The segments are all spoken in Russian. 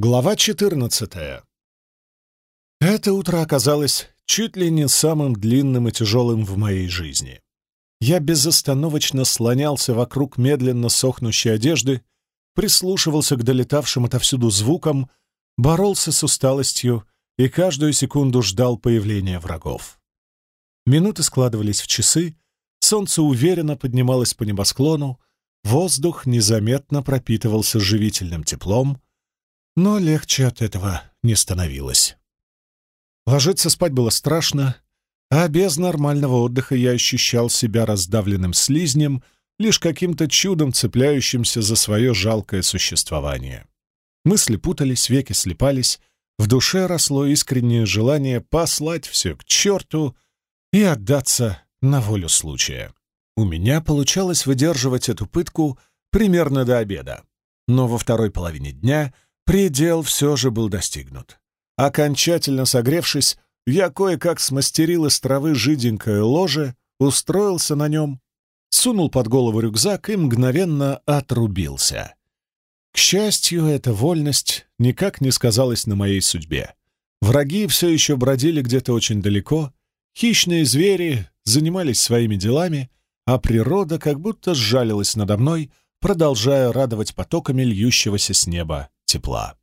Глава 14. Это утро оказалось чуть ли не самым длинным и тяжелым в моей жизни. Я безостановочно слонялся вокруг медленно сохнущей одежды, прислушивался к долетавшим отовсюду звукам, боролся с усталостью и каждую секунду ждал появления врагов. Минуты складывались в часы, солнце уверенно поднималось по небосклону, воздух незаметно пропитывался живительным теплом, но легче от этого не становилось. Ложиться спать было страшно, а без нормального отдыха я ощущал себя раздавленным слизнем, лишь каким-то чудом цепляющимся за свое жалкое существование. Мысли путались, веки слепались, в душе росло искреннее желание послать все к черту и отдаться на волю случая. У меня получалось выдерживать эту пытку примерно до обеда, но во второй половине дня предел все же был достигнут. Окончательно согревшись, я кое-как смастерил из травы жиденькое ложе, устроился на нем, сунул под голову рюкзак и мгновенно отрубился. К счастью, эта вольность никак не сказалась на моей судьбе. Враги все еще бродили где-то очень далеко, хищные звери занимались своими делами, а природа как будто сжалилась надо мной, продолжая радовать потоками льющегося с неба тепла.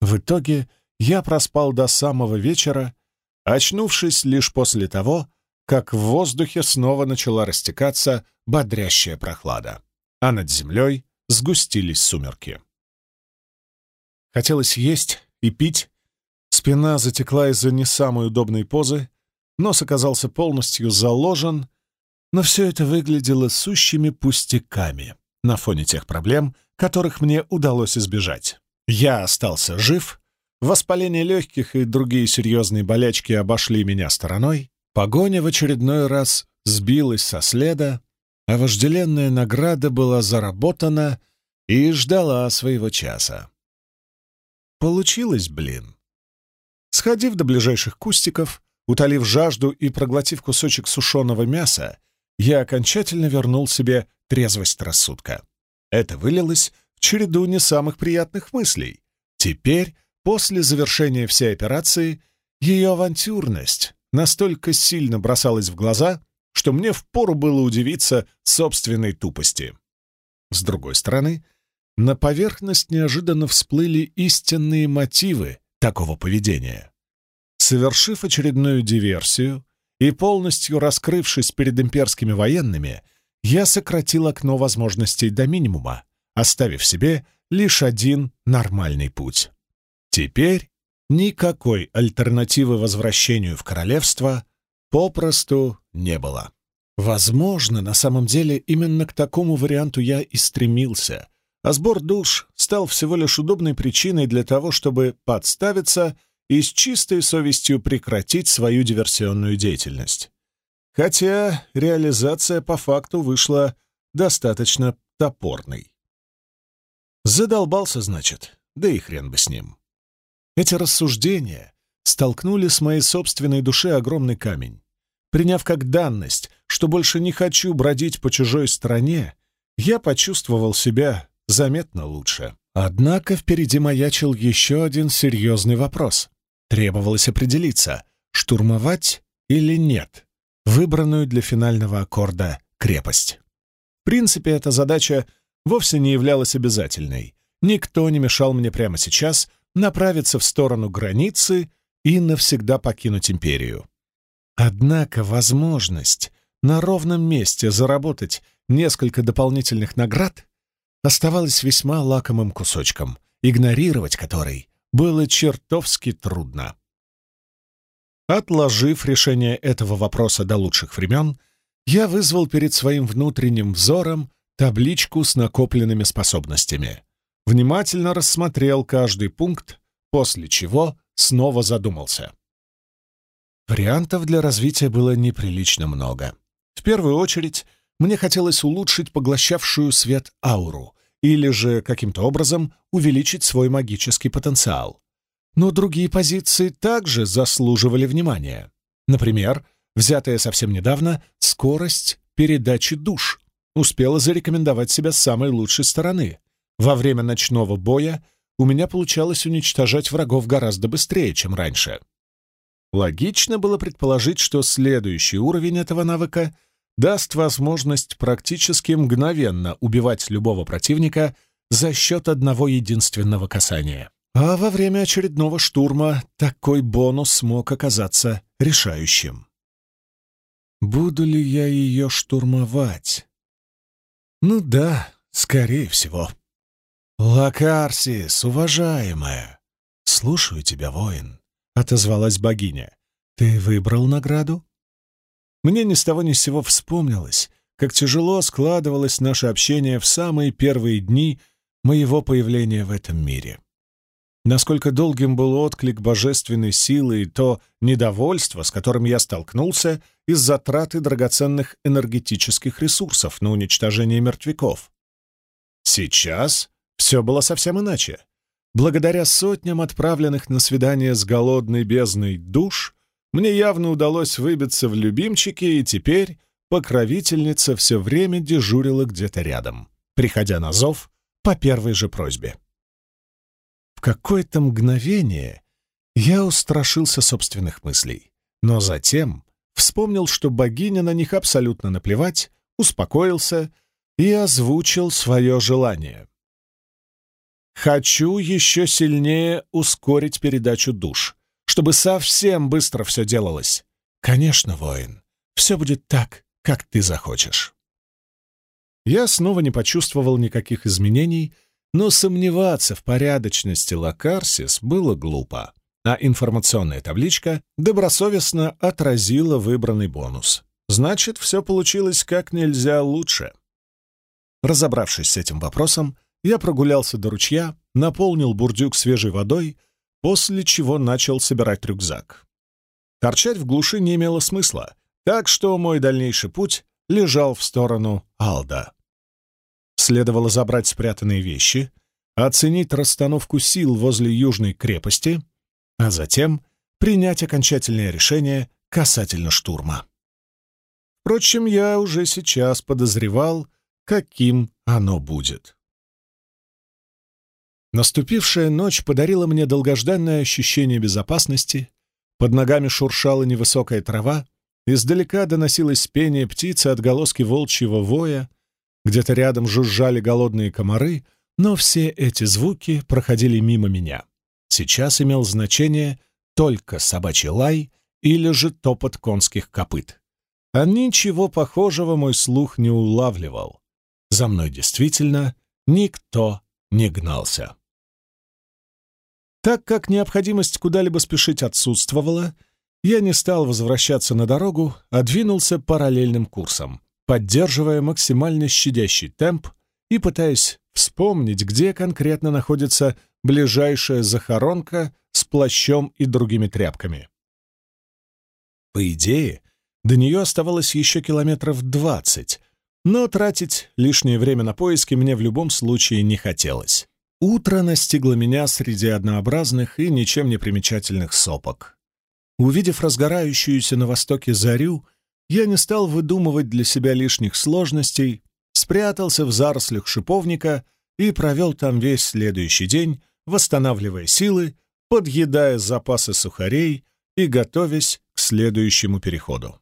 В итоге я проспал до самого вечера, очнувшись лишь после того, как в воздухе снова начала растекаться бодрящая прохлада, а над землей сгустились сумерки. Хотелось есть и пить, спина затекла из-за не самой удобной позы, нос оказался полностью заложен, но все это выглядело сущими пустяками на фоне тех проблем, которых мне удалось избежать. Я остался жив, Воспаление легких и другие серьезные болячки обошли меня стороной, погоня в очередной раз сбилась со следа, а вожделенная награда была заработана и ждала своего часа. Получилось, блин. Сходив до ближайших кустиков, утолив жажду и проглотив кусочек сушеного мяса, я окончательно вернул себе трезвость рассудка. Это вылилось череду не самых приятных мыслей. Теперь После завершения всей операции ее авантюрность настолько сильно бросалась в глаза, что мне впору было удивиться собственной тупости. С другой стороны, на поверхность неожиданно всплыли истинные мотивы такого поведения. Совершив очередную диверсию и полностью раскрывшись перед имперскими военными, я сократил окно возможностей до минимума, оставив себе лишь один нормальный путь. Теперь никакой альтернативы возвращению в королевство попросту не было. Возможно, на самом деле именно к такому варианту я и стремился, а сбор душ стал всего лишь удобной причиной для того, чтобы подставиться и с чистой совестью прекратить свою диверсионную деятельность. Хотя реализация по факту вышла достаточно топорной. Задолбался, значит, да и хрен бы с ним. Эти рассуждения столкнули с моей собственной души огромный камень. Приняв как данность, что больше не хочу бродить по чужой стране, я почувствовал себя заметно лучше. Однако впереди маячил еще один серьезный вопрос. Требовалось определиться, штурмовать или нет выбранную для финального аккорда крепость. В принципе, эта задача вовсе не являлась обязательной. Никто не мешал мне прямо сейчас направиться в сторону границы и навсегда покинуть империю. Однако возможность на ровном месте заработать несколько дополнительных наград оставалась весьма лакомым кусочком, игнорировать который было чертовски трудно. Отложив решение этого вопроса до лучших времен, я вызвал перед своим внутренним взором табличку с накопленными способностями внимательно рассмотрел каждый пункт, после чего снова задумался. Вариантов для развития было неприлично много. В первую очередь, мне хотелось улучшить поглощавшую свет ауру или же каким-то образом увеличить свой магический потенциал. Но другие позиции также заслуживали внимания. Например, взятая совсем недавно скорость передачи душ успела зарекомендовать себя с самой лучшей стороны. Во время ночного боя у меня получалось уничтожать врагов гораздо быстрее, чем раньше. Логично было предположить, что следующий уровень этого навыка даст возможность практически мгновенно убивать любого противника за счет одного единственного касания. А во время очередного штурма такой бонус мог оказаться решающим. Буду ли я ее штурмовать? Ну да, скорее всего. «Лакарсис, уважаемая!» «Слушаю тебя, воин», — отозвалась богиня. «Ты выбрал награду?» Мне ни с того ни с сего вспомнилось, как тяжело складывалось наше общение в самые первые дни моего появления в этом мире. Насколько долгим был отклик божественной силы и то недовольство, с которым я столкнулся из-за траты драгоценных энергетических ресурсов на уничтожение мертвяков. Сейчас все было совсем иначе. Благодаря сотням отправленных на свидание с голодной бездной душ, мне явно удалось выбиться в любимчики, и теперь покровительница все время дежурила где-то рядом, приходя на зов по первой же просьбе. В какое-то мгновение я устрашился собственных мыслей, но затем вспомнил, что богиня на них абсолютно наплевать, успокоился и озвучил свое желание. Хочу еще сильнее ускорить передачу душ, чтобы совсем быстро все делалось. Конечно, воин, все будет так, как ты захочешь. Я снова не почувствовал никаких изменений, но сомневаться в порядочности Лакарсис было глупо, а информационная табличка добросовестно отразила выбранный бонус. Значит, все получилось как нельзя лучше. Разобравшись с этим вопросом, я прогулялся до ручья, наполнил бурдюк свежей водой, после чего начал собирать рюкзак. Торчать в глуши не имело смысла, так что мой дальнейший путь лежал в сторону Алда. Следовало забрать спрятанные вещи, оценить расстановку сил возле южной крепости, а затем принять окончательное решение касательно штурма. Впрочем, я уже сейчас подозревал, каким оно будет. Наступившая ночь подарила мне долгожданное ощущение безопасности, под ногами шуршала невысокая трава, издалека доносилось пение птицы, отголоски волчьего воя, где-то рядом жужжали голодные комары, но все эти звуки проходили мимо меня. Сейчас имел значение только собачий лай или же топот конских копыт. А ничего похожего мой слух не улавливал. За мной действительно никто не гнался. Так как необходимость куда-либо спешить отсутствовала, я не стал возвращаться на дорогу, а двинулся параллельным курсом, поддерживая максимально щадящий темп и пытаясь вспомнить, где конкретно находится ближайшая захоронка с плащом и другими тряпками. По идее, до нее оставалось еще километров двадцать, но тратить лишнее время на поиски мне в любом случае не хотелось. Утро настигло меня среди однообразных и ничем не примечательных сопок. Увидев разгорающуюся на востоке зарю, я не стал выдумывать для себя лишних сложностей, спрятался в зарослях шиповника и провел там весь следующий день, восстанавливая силы, подъедая запасы сухарей и готовясь к следующему переходу.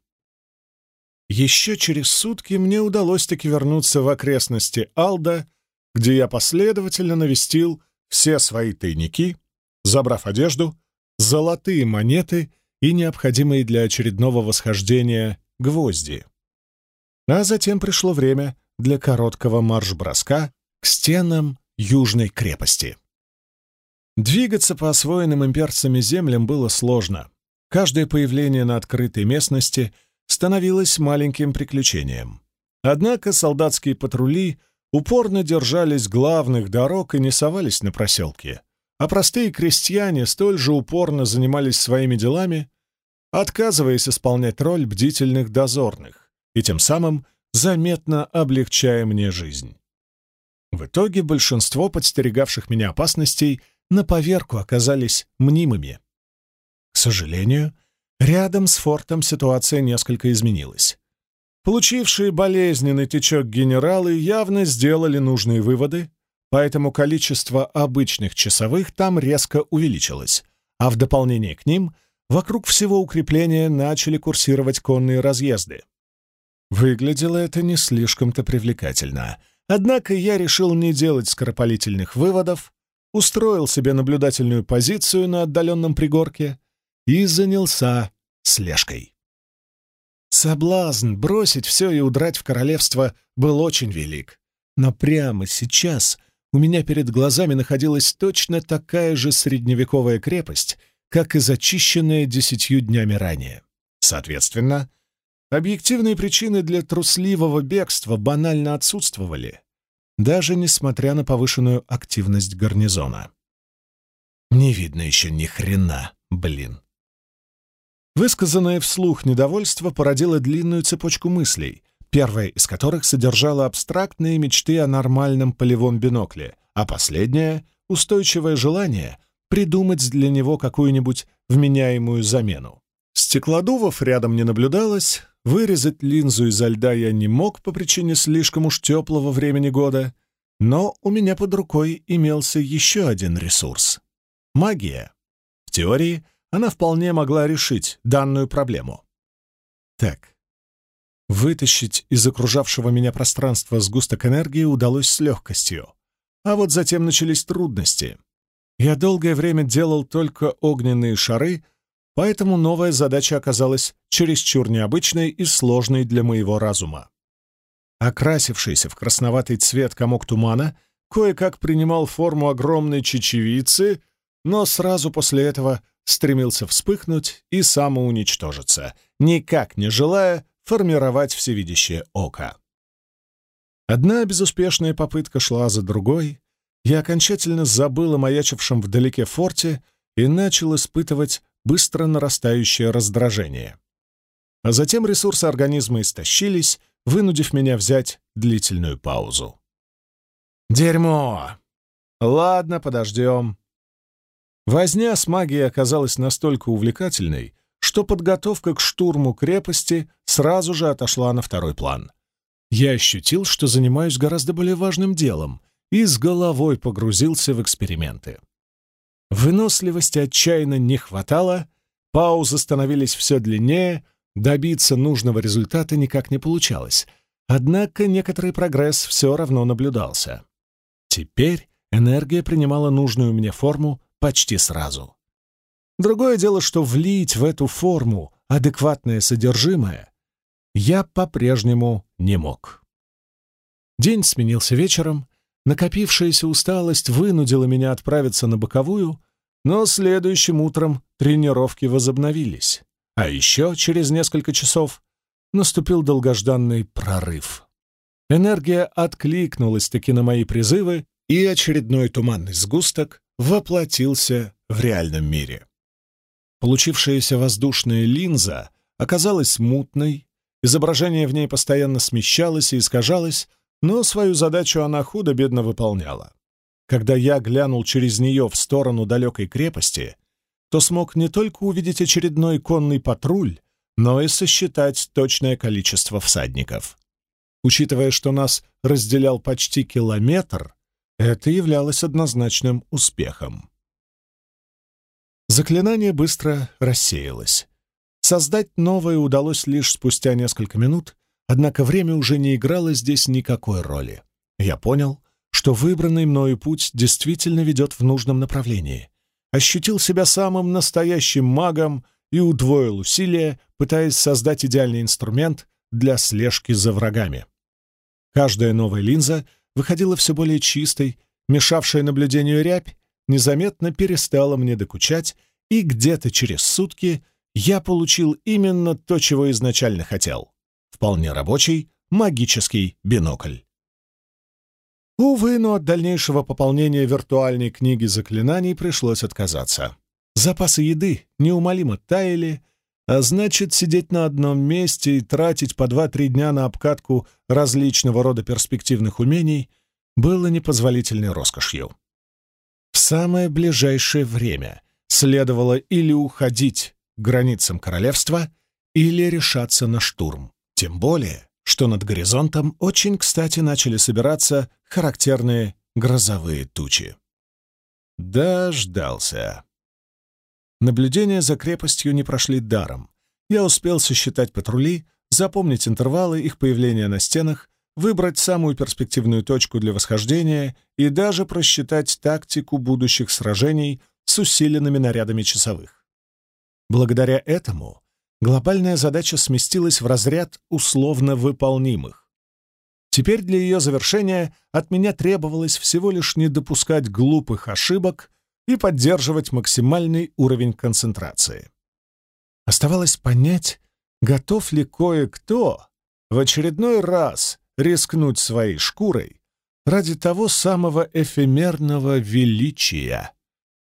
Еще через сутки мне удалось таки вернуться в окрестности Алда, где я последовательно навестил все свои тайники, забрав одежду, золотые монеты и необходимые для очередного восхождения гвозди. А затем пришло время для короткого марш-броска к стенам Южной крепости. Двигаться по освоенным имперцами землям было сложно. Каждое появление на открытой местности — становилось маленьким приключением. Однако солдатские патрули упорно держались главных дорог и не совались на проселки, а простые крестьяне столь же упорно занимались своими делами, отказываясь исполнять роль бдительных дозорных и тем самым заметно облегчая мне жизнь. В итоге большинство подстерегавших меня опасностей на поверку оказались мнимыми. К сожалению, Рядом с фортом ситуация несколько изменилась. Получившие болезненный течок генералы явно сделали нужные выводы, поэтому количество обычных часовых там резко увеличилось, а в дополнение к ним вокруг всего укрепления начали курсировать конные разъезды. Выглядело это не слишком-то привлекательно, однако я решил не делать скоропалительных выводов, устроил себе наблюдательную позицию на отдаленном пригорке и занялся слежкой. Соблазн бросить все и удрать в королевство был очень велик. Но прямо сейчас у меня перед глазами находилась точно такая же средневековая крепость, как и зачищенная десятью днями ранее. Соответственно, объективные причины для трусливого бегства банально отсутствовали, даже несмотря на повышенную активность гарнизона. Не видно еще ни хрена, блин. Высказанное вслух недовольство породило длинную цепочку мыслей, первая из которых содержала абстрактные мечты о нормальном полевом бинокле, а последняя — устойчивое желание придумать для него какую-нибудь вменяемую замену. Стеклодувов рядом не наблюдалось, вырезать линзу изо льда я не мог по причине слишком уж теплого времени года, но у меня под рукой имелся еще один ресурс — магия. В теории — она вполне могла решить данную проблему. Так, вытащить из окружавшего меня пространства сгусток энергии удалось с легкостью. А вот затем начались трудности. Я долгое время делал только огненные шары, поэтому новая задача оказалась чересчур необычной и сложной для моего разума. Окрасившийся в красноватый цвет комок тумана кое-как принимал форму огромной чечевицы, но сразу после этого стремился вспыхнуть и самоуничтожиться, никак не желая формировать всевидящее око. Одна безуспешная попытка шла за другой, я окончательно забыл о маячившем вдалеке форте и начал испытывать быстро нарастающее раздражение. А затем ресурсы организма истощились, вынудив меня взять длительную паузу. «Дерьмо! Ладно, подождем. Возня с магией оказалась настолько увлекательной, что подготовка к штурму крепости сразу же отошла на второй план. Я ощутил, что занимаюсь гораздо более важным делом, и с головой погрузился в эксперименты. Выносливости отчаянно не хватало, паузы становились все длиннее, добиться нужного результата никак не получалось, однако некоторый прогресс все равно наблюдался. Теперь энергия принимала нужную мне форму, почти сразу. Другое дело, что влить в эту форму адекватное содержимое я по-прежнему не мог. День сменился вечером, накопившаяся усталость вынудила меня отправиться на боковую, но следующим утром тренировки возобновились. А еще через несколько часов наступил долгожданный прорыв. Энергия откликнулась-таки на мои призывы, и очередной туманный сгусток воплотился в реальном мире. Получившаяся воздушная линза оказалась мутной, изображение в ней постоянно смещалось и искажалось, но свою задачу она худо-бедно выполняла. Когда я глянул через нее в сторону далекой крепости, то смог не только увидеть очередной конный патруль, но и сосчитать точное количество всадников. Учитывая, что нас разделял почти километр, это являлось однозначным успехом. Заклинание быстро рассеялось. Создать новое удалось лишь спустя несколько минут, однако время уже не играло здесь никакой роли. Я понял, что выбранный мною путь действительно ведет в нужном направлении. Ощутил себя самым настоящим магом и удвоил усилия, пытаясь создать идеальный инструмент для слежки за врагами. Каждая новая линза выходила все более чистой, мешавшая наблюдению рябь незаметно перестала мне докучать, и где-то через сутки я получил именно то, чего изначально хотел. Вполне рабочий магический бинокль. Увы, но от дальнейшего пополнения виртуальной книги заклинаний пришлось отказаться. Запасы еды неумолимо таяли, а значит, сидеть на одном месте и тратить по два-три дня на обкатку различного рода перспективных умений было непозволительной роскошью. В самое ближайшее время следовало или уходить к границам королевства, или решаться на штурм. Тем более, что над горизонтом очень кстати начали собираться характерные грозовые тучи. Дождался. Наблюдения за крепостью не прошли даром. Я успел сосчитать патрули, запомнить интервалы их появления на стенах, выбрать самую перспективную точку для восхождения и даже просчитать тактику будущих сражений с усиленными нарядами часовых. Благодаря этому глобальная задача сместилась в разряд условно выполнимых. Теперь для ее завершения от меня требовалось всего лишь не допускать глупых ошибок и поддерживать максимальный уровень концентрации. Оставалось понять, готов ли кое-кто в очередной раз рискнуть своей шкурой ради того самого эфемерного величия,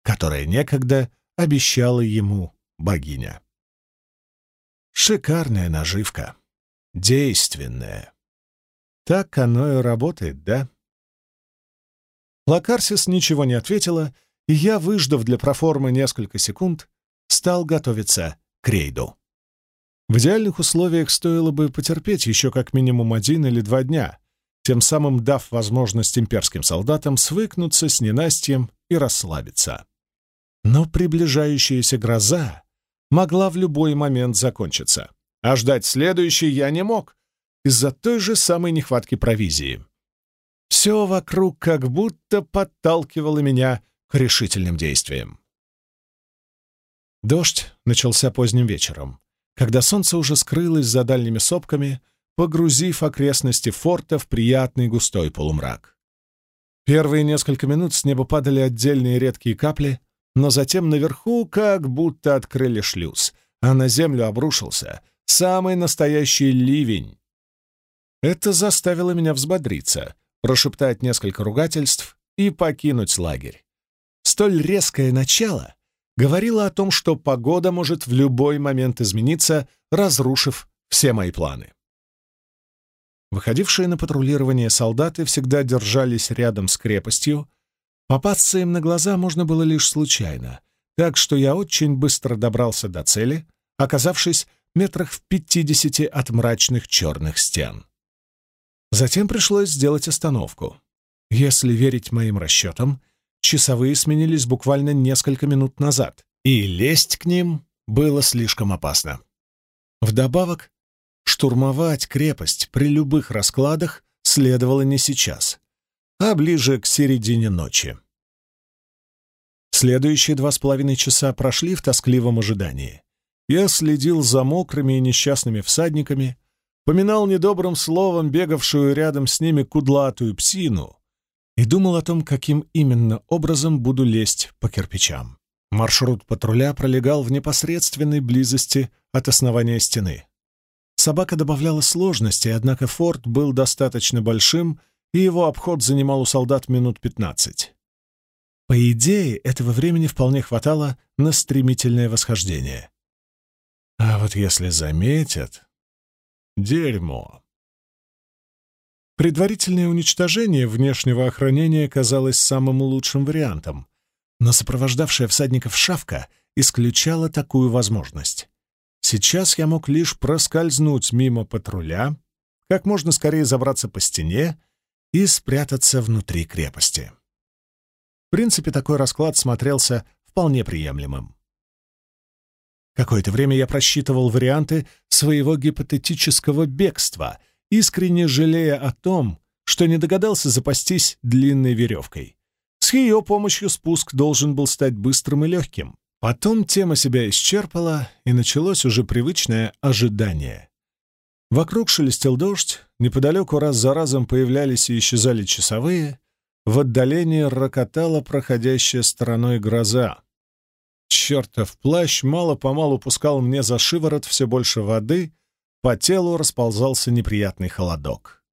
которое некогда обещала ему богиня. Шикарная наживка, действенная. Так оно и работает, да? Лакарсис ничего не ответила, и я, выждав для проформы несколько секунд, стал готовиться к рейду. В идеальных условиях стоило бы потерпеть еще как минимум один или два дня, тем самым дав возможность имперским солдатам свыкнуться с ненастьем и расслабиться. Но приближающаяся гроза могла в любой момент закончиться, а ждать следующей я не мог из-за той же самой нехватки провизии. Все вокруг как будто подталкивало меня к решительным действиям. Дождь начался поздним вечером, когда солнце уже скрылось за дальними сопками, погрузив окрестности форта в приятный густой полумрак. Первые несколько минут с неба падали отдельные редкие капли, но затем наверху как будто открыли шлюз, а на землю обрушился самый настоящий ливень. Это заставило меня взбодриться, прошептать несколько ругательств и покинуть лагерь. Столь резкое начало говорила о том, что погода может в любой момент измениться, разрушив все мои планы. Выходившие на патрулирование солдаты всегда держались рядом с крепостью. Попасться им на глаза можно было лишь случайно, так что я очень быстро добрался до цели, оказавшись метрах в пятидесяти от мрачных черных стен. Затем пришлось сделать остановку. Если верить моим расчетам, часовые сменились буквально несколько минут назад, и лезть к ним было слишком опасно. Вдобавок, штурмовать крепость при любых раскладах следовало не сейчас, а ближе к середине ночи. Следующие два с половиной часа прошли в тоскливом ожидании. Я следил за мокрыми и несчастными всадниками, поминал недобрым словом бегавшую рядом с ними кудлатую псину, и думал о том, каким именно образом буду лезть по кирпичам. Маршрут патруля пролегал в непосредственной близости от основания стены. Собака добавляла сложности, однако форт был достаточно большим, и его обход занимал у солдат минут пятнадцать. По идее, этого времени вполне хватало на стремительное восхождение. А вот если заметят... Дерьмо. Предварительное уничтожение внешнего охранения казалось самым лучшим вариантом, но сопровождавшая всадников шавка исключала такую возможность. Сейчас я мог лишь проскользнуть мимо патруля, как можно скорее забраться по стене и спрятаться внутри крепости. В принципе, такой расклад смотрелся вполне приемлемым. Какое-то время я просчитывал варианты своего гипотетического бегства — искренне жалея о том, что не догадался запастись длинной веревкой. С ее помощью спуск должен был стать быстрым и легким. Потом тема себя исчерпала, и началось уже привычное ожидание. Вокруг шелестел дождь, неподалеку раз за разом появлялись и исчезали часовые, в отдалении рокотала проходящая стороной гроза. Чертов плащ мало-помалу пускал мне за шиворот все больше воды, по телу расползался неприятный холодок.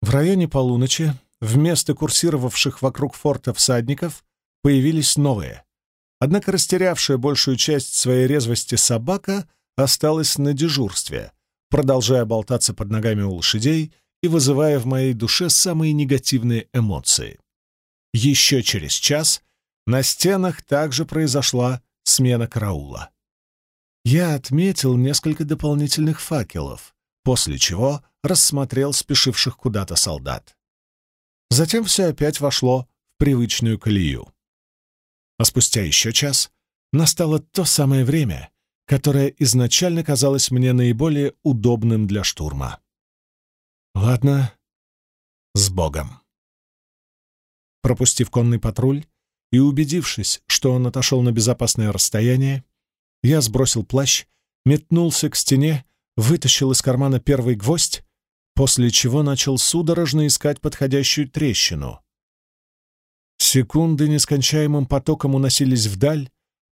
В районе полуночи вместо курсировавших вокруг форта всадников появились новые. Однако растерявшая большую часть своей резвости собака осталась на дежурстве, продолжая болтаться под ногами у лошадей и вызывая в моей душе самые негативные эмоции. Еще через час на стенах также произошла смена караула я отметил несколько дополнительных факелов, после чего рассмотрел спешивших куда-то солдат. Затем все опять вошло в привычную колею. А спустя еще час настало то самое время, которое изначально казалось мне наиболее удобным для штурма. Ладно, с Богом. Пропустив конный патруль и убедившись, что он отошел на безопасное расстояние, я сбросил плащ, метнулся к стене, вытащил из кармана первый гвоздь, после чего начал судорожно искать подходящую трещину. Секунды нескончаемым потоком уносились вдаль,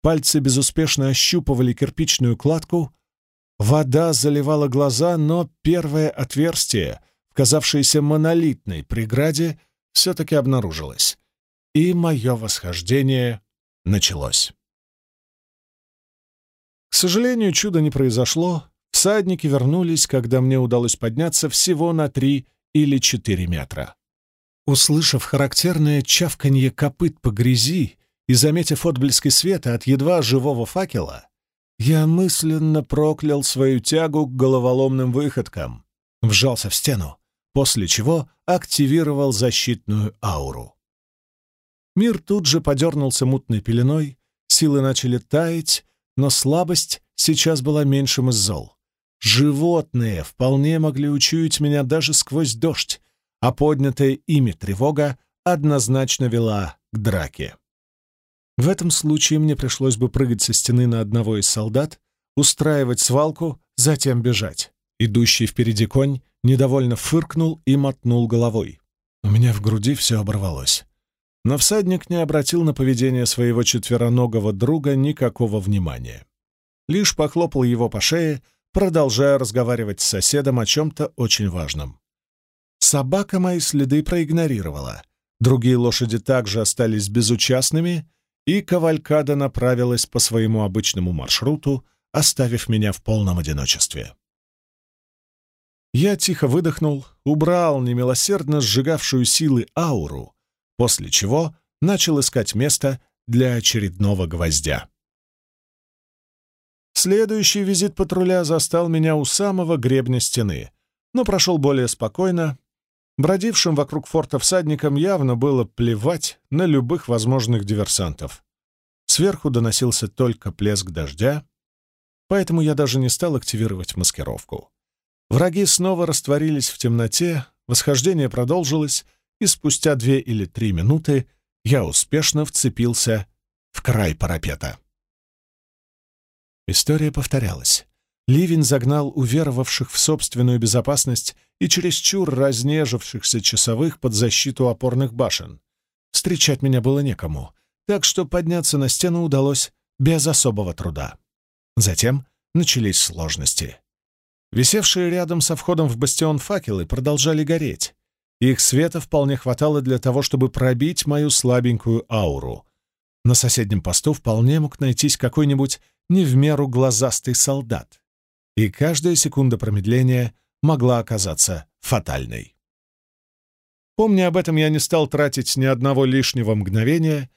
пальцы безуспешно ощупывали кирпичную кладку, вода заливала глаза, но первое отверстие, казавшееся монолитной преграде, все-таки обнаружилось, и мое восхождение началось. К сожалению, чуда не произошло, всадники вернулись, когда мне удалось подняться всего на три или четыре метра. Услышав характерное чавканье копыт по грязи и заметив отблески света от едва живого факела, я мысленно проклял свою тягу к головоломным выходкам, вжался в стену, после чего активировал защитную ауру. Мир тут же подернулся мутной пеленой, силы начали таять, но слабость сейчас была меньшим из зол. Животные вполне могли учуять меня даже сквозь дождь, а поднятая ими тревога однозначно вела к драке. В этом случае мне пришлось бы прыгать со стены на одного из солдат, устраивать свалку, затем бежать. Идущий впереди конь недовольно фыркнул и мотнул головой. У меня в груди все оборвалось. Но всадник не обратил на поведение своего четвероногого друга никакого внимания. Лишь похлопал его по шее, продолжая разговаривать с соседом о чем-то очень важном. Собака мои следы проигнорировала. Другие лошади также остались безучастными, и кавалькада направилась по своему обычному маршруту, оставив меня в полном одиночестве. Я тихо выдохнул, убрал немилосердно сжигавшую силы ауру, после чего начал искать место для очередного гвоздя. Следующий визит патруля застал меня у самого гребня стены, но прошел более спокойно, Бродившим вокруг форта всадникам явно было плевать на любых возможных диверсантов. Сверху доносился только плеск дождя, поэтому я даже не стал активировать маскировку. Враги снова растворились в темноте, восхождение продолжилось, и спустя две или три минуты я успешно вцепился в край парапета. История повторялась. Ливень загнал уверовавших в собственную безопасность и чересчур разнежившихся часовых под защиту опорных башен. Встречать меня было некому, так что подняться на стену удалось без особого труда. Затем начались сложности. Висевшие рядом со входом в бастион факелы продолжали гореть. Их света вполне хватало для того, чтобы пробить мою слабенькую ауру. На соседнем посту вполне мог найтись какой-нибудь не в меру глазастый солдат и каждая секунда промедления могла оказаться фатальной. Помня об этом, я не стал тратить ни одного лишнего мгновения,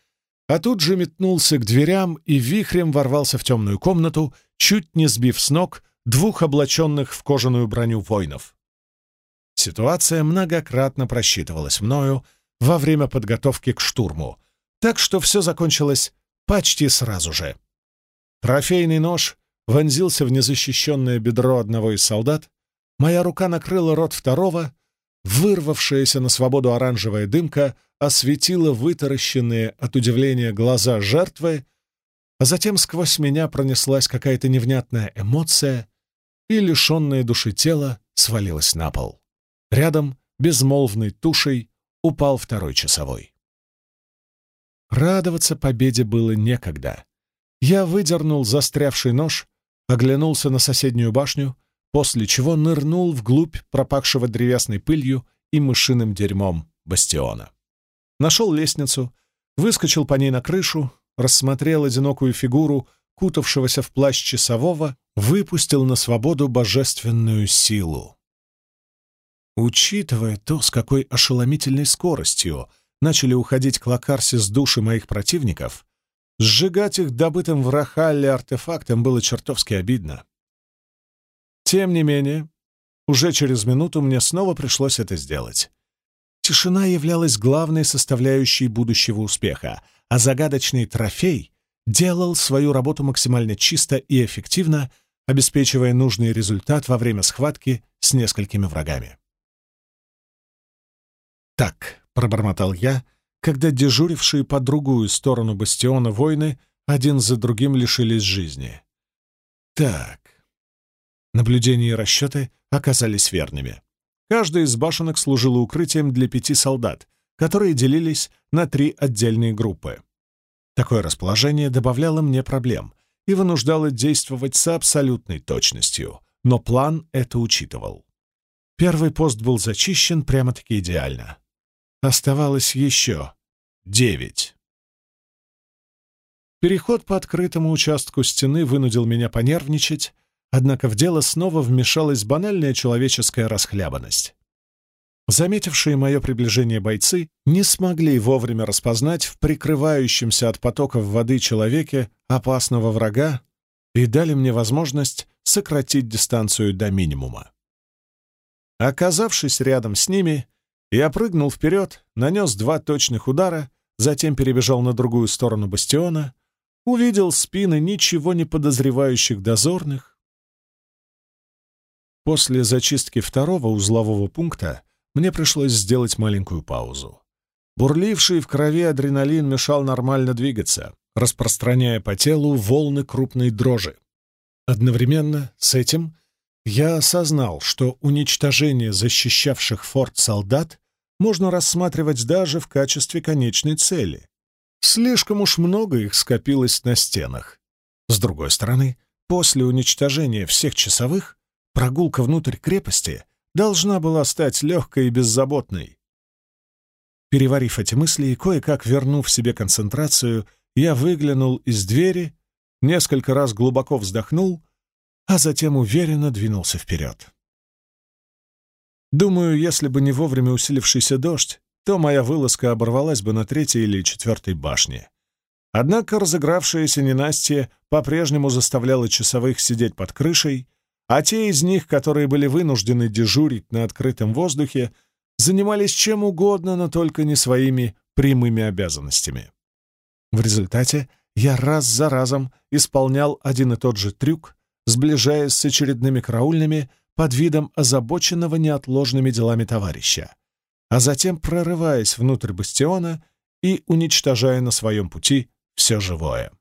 а тут же метнулся к дверям и вихрем ворвался в темную комнату, чуть не сбив с ног двух облаченных в кожаную броню воинов. Ситуация многократно просчитывалась мною во время подготовки к штурму, так что все закончилось почти сразу же. Трофейный нож вонзился в незащищенное бедро одного из солдат, моя рука накрыла рот второго, вырвавшаяся на свободу оранжевая дымка осветила вытаращенные от удивления глаза жертвы, а затем сквозь меня пронеслась какая-то невнятная эмоция, и лишенное души тело свалилось на пол. Рядом, безмолвной тушей, упал второй часовой. Радоваться победе было некогда. Я выдернул застрявший нож, оглянулся на соседнюю башню, после чего нырнул вглубь пропахшего древесной пылью и мышиным дерьмом бастиона. Нашел лестницу, выскочил по ней на крышу, рассмотрел одинокую фигуру, кутавшегося в плащ часового, выпустил на свободу божественную силу. Учитывая то, с какой ошеломительной скоростью начали уходить клакарси с души моих противников, Сжигать их добытым в Рахалле артефактом было чертовски обидно. Тем не менее, уже через минуту мне снова пришлось это сделать. тишина являлась главной составляющей будущего успеха, а загадочный трофей делал свою работу максимально чисто и эффективно, обеспечивая нужный результат во время схватки с несколькими врагами. «Так», — пробормотал я, когда дежурившие по другую сторону бастиона воины один за другим лишились жизни. «Так». Наблюдения и расчеты оказались верными. Каждая из башенок служила укрытием для пяти солдат, которые делились на три отдельные группы. Такое расположение добавляло мне проблем, и вынуждало действовать с абсолютной точностью, но план это учитывал. Первый пост был зачищен прямо-таки идеально. Оставалось еще девять. Переход по открытому участку стены вынудил меня понервничать, однако в дело снова вмешалась банальная человеческая расхлябанность. Заметившие мое приближение бойцы не смогли вовремя распознать в прикрывающемся от потоков воды человеке опасного врага и дали мне возможность сократить дистанцию до минимума. Оказавшись рядом с ними, я прыгнул вперед, нанес два точных удара, затем перебежал на другую сторону бастиона, увидел спины ничего не подозревающих дозорных. После зачистки второго узлового пункта мне пришлось сделать маленькую паузу. Бурливший в крови адреналин мешал нормально двигаться, распространяя по телу волны крупной дрожи. Одновременно с этим я осознал, что уничтожение защищавших форт солдат можно рассматривать даже в качестве конечной цели. Слишком уж много их скопилось на стенах. С другой стороны, после уничтожения всех часовых прогулка внутрь крепости должна была стать легкой и беззаботной. Переварив эти мысли и кое-как вернув себе концентрацию, я выглянул из двери, несколько раз глубоко вздохнул, а затем уверенно двинулся вперед. Думаю, если бы не вовремя усилившийся дождь, то моя вылазка оборвалась бы на третьей или четвертой башне. Однако разыгравшаяся ненастье по-прежнему заставляла часовых сидеть под крышей, а те из них, которые были вынуждены дежурить на открытом воздухе, занимались чем угодно, но только не своими прямыми обязанностями. В результате я раз за разом исполнял один и тот же трюк, сближаясь с очередными караульными под видом озабоченного неотложными делами товарища, а затем прорываясь внутрь бастиона и уничтожая на своем пути все живое.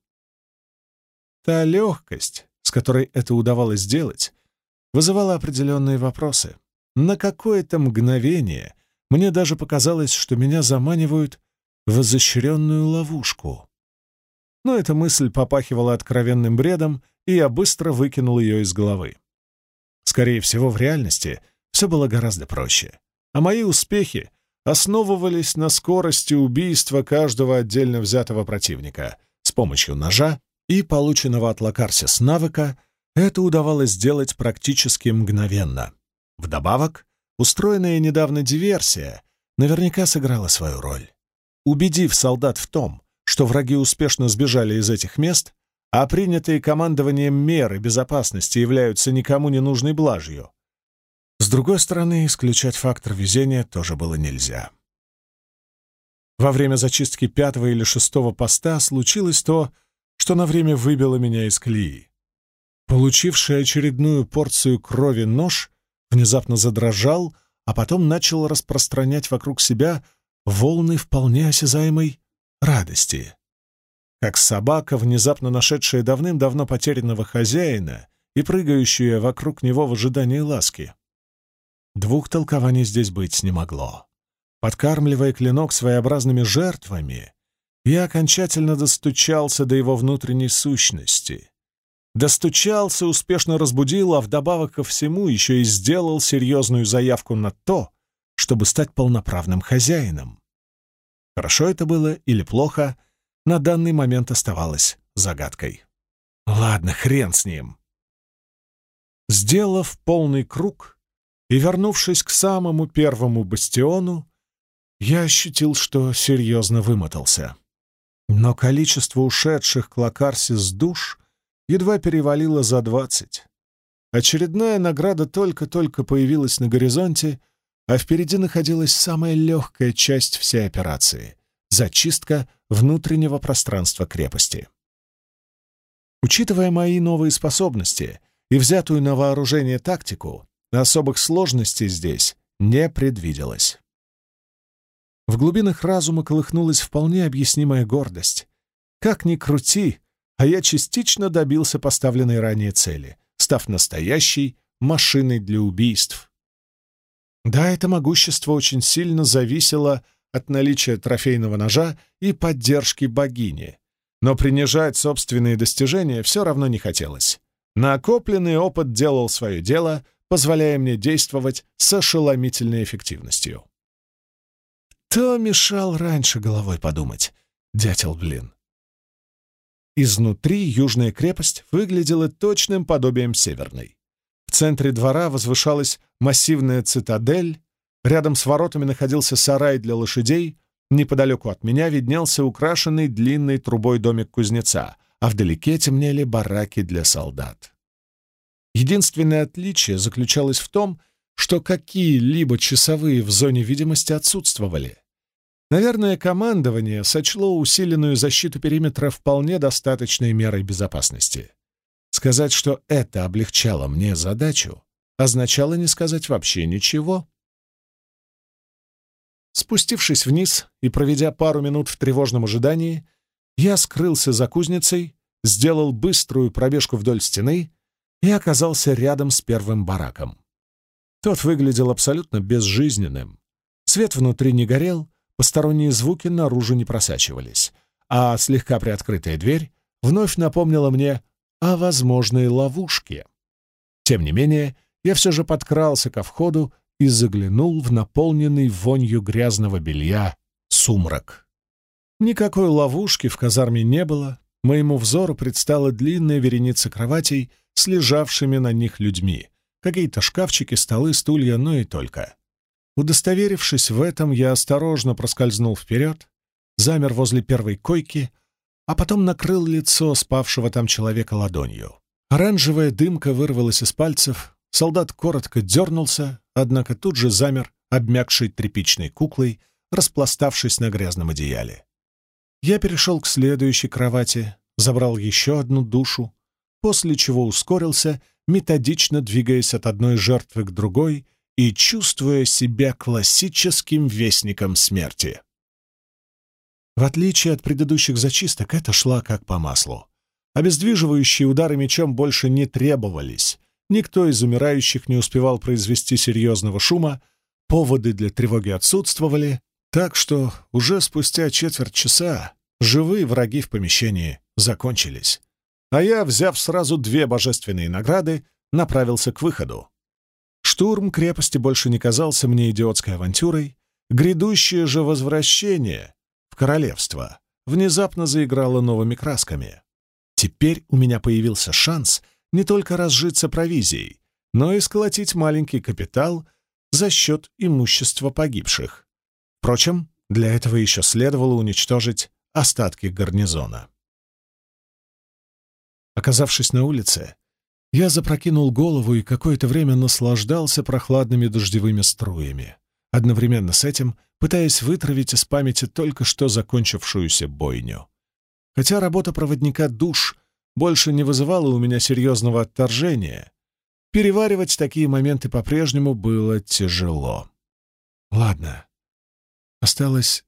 Та легкость, с которой это удавалось сделать, вызывало определенные вопросы. На какое-то мгновение мне даже показалось, что меня заманивают в изощренную ловушку. Но эта мысль попахивала откровенным бредом, и я быстро выкинул ее из головы. Скорее всего, в реальности все было гораздо проще, а мои успехи основывались на скорости убийства каждого отдельно взятого противника с помощью ножа и полученного от Лакарсис навыка это удавалось сделать практически мгновенно. Вдобавок, устроенная недавно диверсия наверняка сыграла свою роль. Убедив солдат в том, что враги успешно сбежали из этих мест, а принятые командованием меры безопасности являются никому не нужной блажью. С другой стороны, исключать фактор везения тоже было нельзя. Во время зачистки пятого или шестого поста случилось то, что на время выбило меня из колеи. Получивший очередную порцию крови нож внезапно задрожал, а потом начал распространять вокруг себя волны вполне осязаемой радости. Как собака, внезапно нашедшая давным-давно потерянного хозяина и прыгающая вокруг него в ожидании ласки. Двух толкований здесь быть не могло. Подкармливая клинок своеобразными жертвами, я окончательно достучался до его внутренней сущности — Достучался, успешно разбудил, а вдобавок ко всему еще и сделал серьезную заявку на то, чтобы стать полноправным хозяином. Хорошо это было или плохо, на данный момент оставалось загадкой. Ладно, хрен с ним. Сделав полный круг и вернувшись к самому первому бастиону, я ощутил, что серьезно вымотался. Но количество ушедших к Лакарсис душ едва перевалило за двадцать. Очередная награда только-только появилась на горизонте, а впереди находилась самая легкая часть всей операции — зачистка внутреннего пространства крепости. Учитывая мои новые способности и взятую на вооружение тактику, особых сложностей здесь не предвиделось. В глубинах разума колыхнулась вполне объяснимая гордость. Как ни крути, а я частично добился поставленной ранее цели, став настоящей машиной для убийств. Да, это могущество очень сильно зависело от наличия трофейного ножа и поддержки богини, но принижать собственные достижения все равно не хотелось. Накопленный опыт делал свое дело, позволяя мне действовать с ошеломительной эффективностью. Кто мешал раньше головой подумать? Дятел, блин. Изнутри южная крепость выглядела точным подобием северной. В центре двора возвышалась массивная цитадель, рядом с воротами находился сарай для лошадей, неподалеку от меня виднелся украшенный длинной трубой домик кузнеца, а вдалеке темнели бараки для солдат. Единственное отличие заключалось в том, что какие-либо часовые в зоне видимости отсутствовали. Наверное, командование сочло усиленную защиту периметра вполне достаточной мерой безопасности. Сказать, что это облегчало мне задачу, означало не сказать вообще ничего. Спустившись вниз и проведя пару минут в тревожном ожидании, я скрылся за кузницей, сделал быструю пробежку вдоль стены и оказался рядом с первым бараком. Тот выглядел абсолютно безжизненным. Свет внутри не горел, посторонние звуки наружу не просачивались, а слегка приоткрытая дверь вновь напомнила мне о возможной ловушке. Тем не менее, я все же подкрался ко входу и заглянул в наполненный вонью грязного белья сумрак. Никакой ловушки в казарме не было, моему взору предстала длинная вереница кроватей с лежавшими на них людьми, какие-то шкафчики, столы, стулья, но и только. Удостоверившись в этом, я осторожно проскользнул вперед, замер возле первой койки, а потом накрыл лицо спавшего там человека ладонью. Оранжевая дымка вырвалась из пальцев, солдат коротко дернулся, однако тут же замер, обмякшей тряпичной куклой, распластавшись на грязном одеяле. Я перешел к следующей кровати, забрал еще одну душу, после чего ускорился, методично двигаясь от одной жертвы к другой и чувствуя себя классическим вестником смерти. В отличие от предыдущих зачисток, это шла как по маслу. Обездвиживающие удары мечом больше не требовались, никто из умирающих не успевал произвести серьезного шума, поводы для тревоги отсутствовали, так что уже спустя четверть часа живые враги в помещении закончились. А я, взяв сразу две божественные награды, направился к выходу. Штурм крепости больше не казался мне идиотской авантюрой, грядущее же возвращение в королевство внезапно заиграло новыми красками. Теперь у меня появился шанс не только разжиться провизией, но и сколотить маленький капитал за счет имущества погибших. Впрочем, для этого еще следовало уничтожить остатки гарнизона. Оказавшись на улице, я запрокинул голову и какое-то время наслаждался прохладными дождевыми струями, одновременно с этим пытаясь вытравить из памяти только что закончившуюся бойню. Хотя работа проводника душ больше не вызывала у меня серьезного отторжения, переваривать такие моменты по-прежнему было тяжело. Ладно, осталось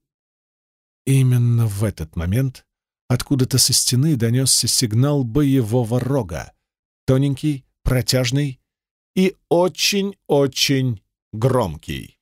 именно в этот момент откуда-то со стены донесся сигнал боевого рога, тоненький, протяжный и очень-очень громкий.